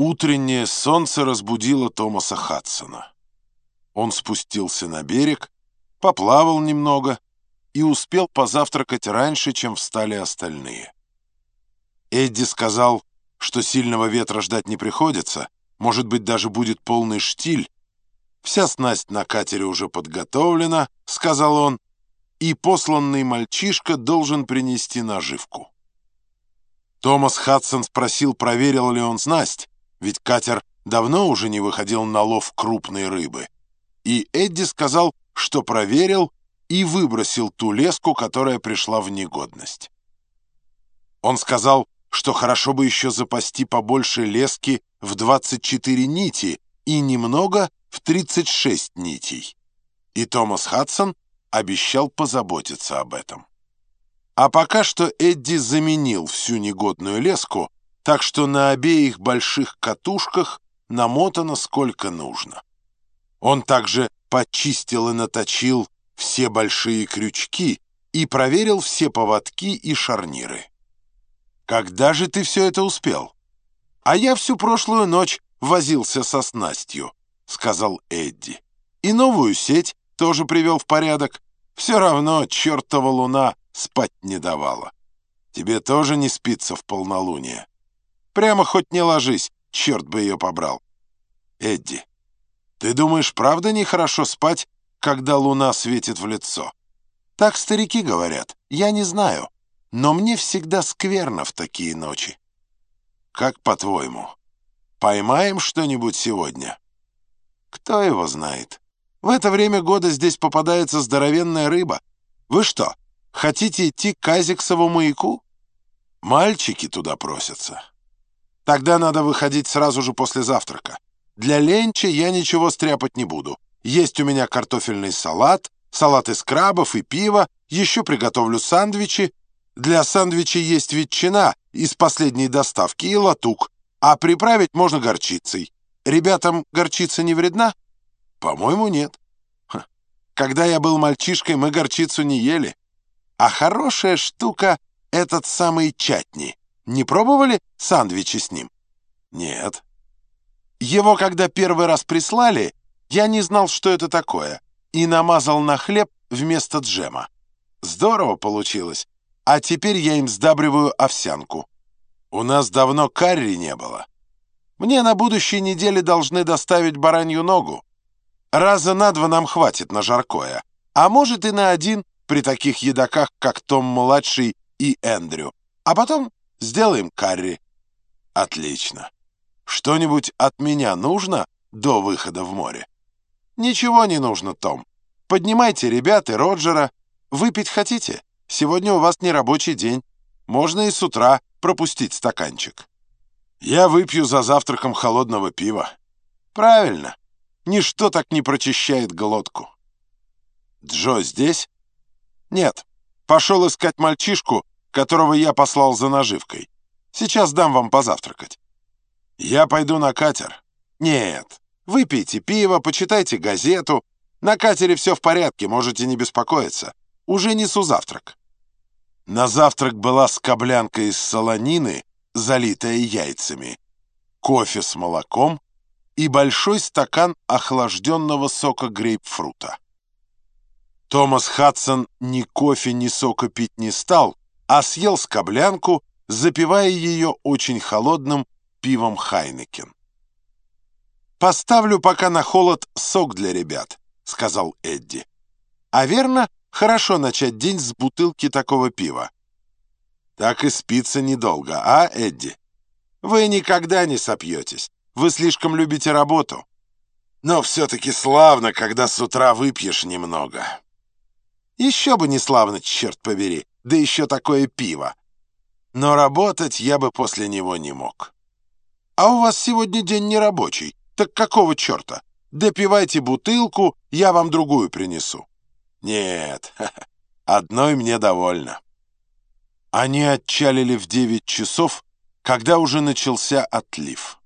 Утреннее солнце разбудило Томаса Хадсона. Он спустился на берег, поплавал немного и успел позавтракать раньше, чем встали остальные. Эдди сказал, что сильного ветра ждать не приходится, может быть, даже будет полный штиль. Вся снасть на катере уже подготовлена, сказал он, и посланный мальчишка должен принести наживку. Томас Хадсон спросил, проверил ли он снасть, ведь катер давно уже не выходил на лов крупной рыбы. И Эдди сказал, что проверил и выбросил ту леску, которая пришла в негодность. Он сказал, что хорошо бы еще запасти побольше лески в 24 нити и немного в 36 нитей. И Томас Хадсон обещал позаботиться об этом. А пока что Эдди заменил всю негодную леску так что на обеих больших катушках намотано сколько нужно. Он также почистил и наточил все большие крючки и проверил все поводки и шарниры. «Когда же ты все это успел?» «А я всю прошлую ночь возился со снастью», — сказал Эдди. «И новую сеть тоже привел в порядок. Все равно чертова луна спать не давала. Тебе тоже не спится в полнолуние?» Прямо хоть не ложись, черт бы ее побрал. Эдди, ты думаешь, правда нехорошо спать, когда луна светит в лицо? Так старики говорят, я не знаю, но мне всегда скверно в такие ночи. Как по-твоему, поймаем что-нибудь сегодня? Кто его знает? В это время года здесь попадается здоровенная рыба. Вы что, хотите идти к Казиксову маяку? Мальчики туда просятся. Тогда надо выходить сразу же после завтрака. Для ленча я ничего стряпать не буду. Есть у меня картофельный салат, салат из крабов и пива, еще приготовлю сандвичи. Для сандвичей есть ветчина из последней доставки и латук, а приправить можно горчицей. Ребятам горчица не вредна? По-моему, нет. Ха. Когда я был мальчишкой, мы горчицу не ели. А хорошая штука — этот самый чатни. Не пробовали сандвичи с ним? Нет. Его, когда первый раз прислали, я не знал, что это такое, и намазал на хлеб вместо джема. Здорово получилось. А теперь я им сдабриваю овсянку. У нас давно карри не было. Мне на будущей неделе должны доставить баранью ногу. Раза на два нам хватит на жаркое, а может и на один при таких едоках, как Том-младший и Эндрю. А потом Сделаем карри. Отлично. Что-нибудь от меня нужно до выхода в море? Ничего не нужно, Том. Поднимайте ребят и Роджера. Выпить хотите? Сегодня у вас не рабочий день. Можно и с утра пропустить стаканчик. Я выпью за завтраком холодного пива. Правильно. Ничто так не прочищает глотку. Джо здесь? Нет. Пошел искать мальчишку, которого я послал за наживкой. Сейчас дам вам позавтракать. Я пойду на катер. Нет, выпейте пиво, почитайте газету. На катере все в порядке, можете не беспокоиться. Уже несу завтрак. На завтрак была скоблянка из солонины, залитая яйцами, кофе с молоком и большой стакан охлажденного сока грейпфрута. Томас Хадсон ни кофе, ни сока пить не стал, а съел скоблянку, запивая ее очень холодным пивом Хайнекен. «Поставлю пока на холод сок для ребят», — сказал Эдди. «А верно, хорошо начать день с бутылки такого пива». «Так и спится недолго, а, Эдди? Вы никогда не сопьетесь. Вы слишком любите работу. Но все-таки славно, когда с утра выпьешь немного». «Еще бы не славно, черт побери да еще такое пиво. Но работать я бы после него не мог. А у вас сегодня день нерабочий, так какого черта? Допивайте бутылку, я вам другую принесу. Нет, одной мне довольно. Они отчалили в девять часов, когда уже начался отлив.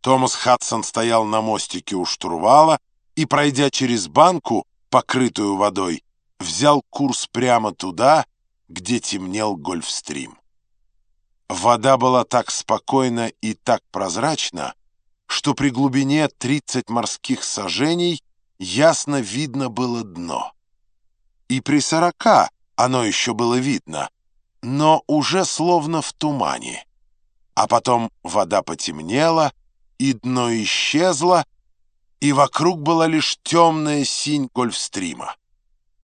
Томас Хадсон стоял на мостике у штурвала и, пройдя через банку, покрытую водой, взял курс прямо туда, где темнел Гольфстрим. Вода была так спокойна и так прозрачна, что при глубине 30 морских сажений ясно видно было дно. И при сорока оно еще было видно, но уже словно в тумане. А потом вода потемнела, и дно исчезло, и вокруг была лишь темная синь гольфстрима.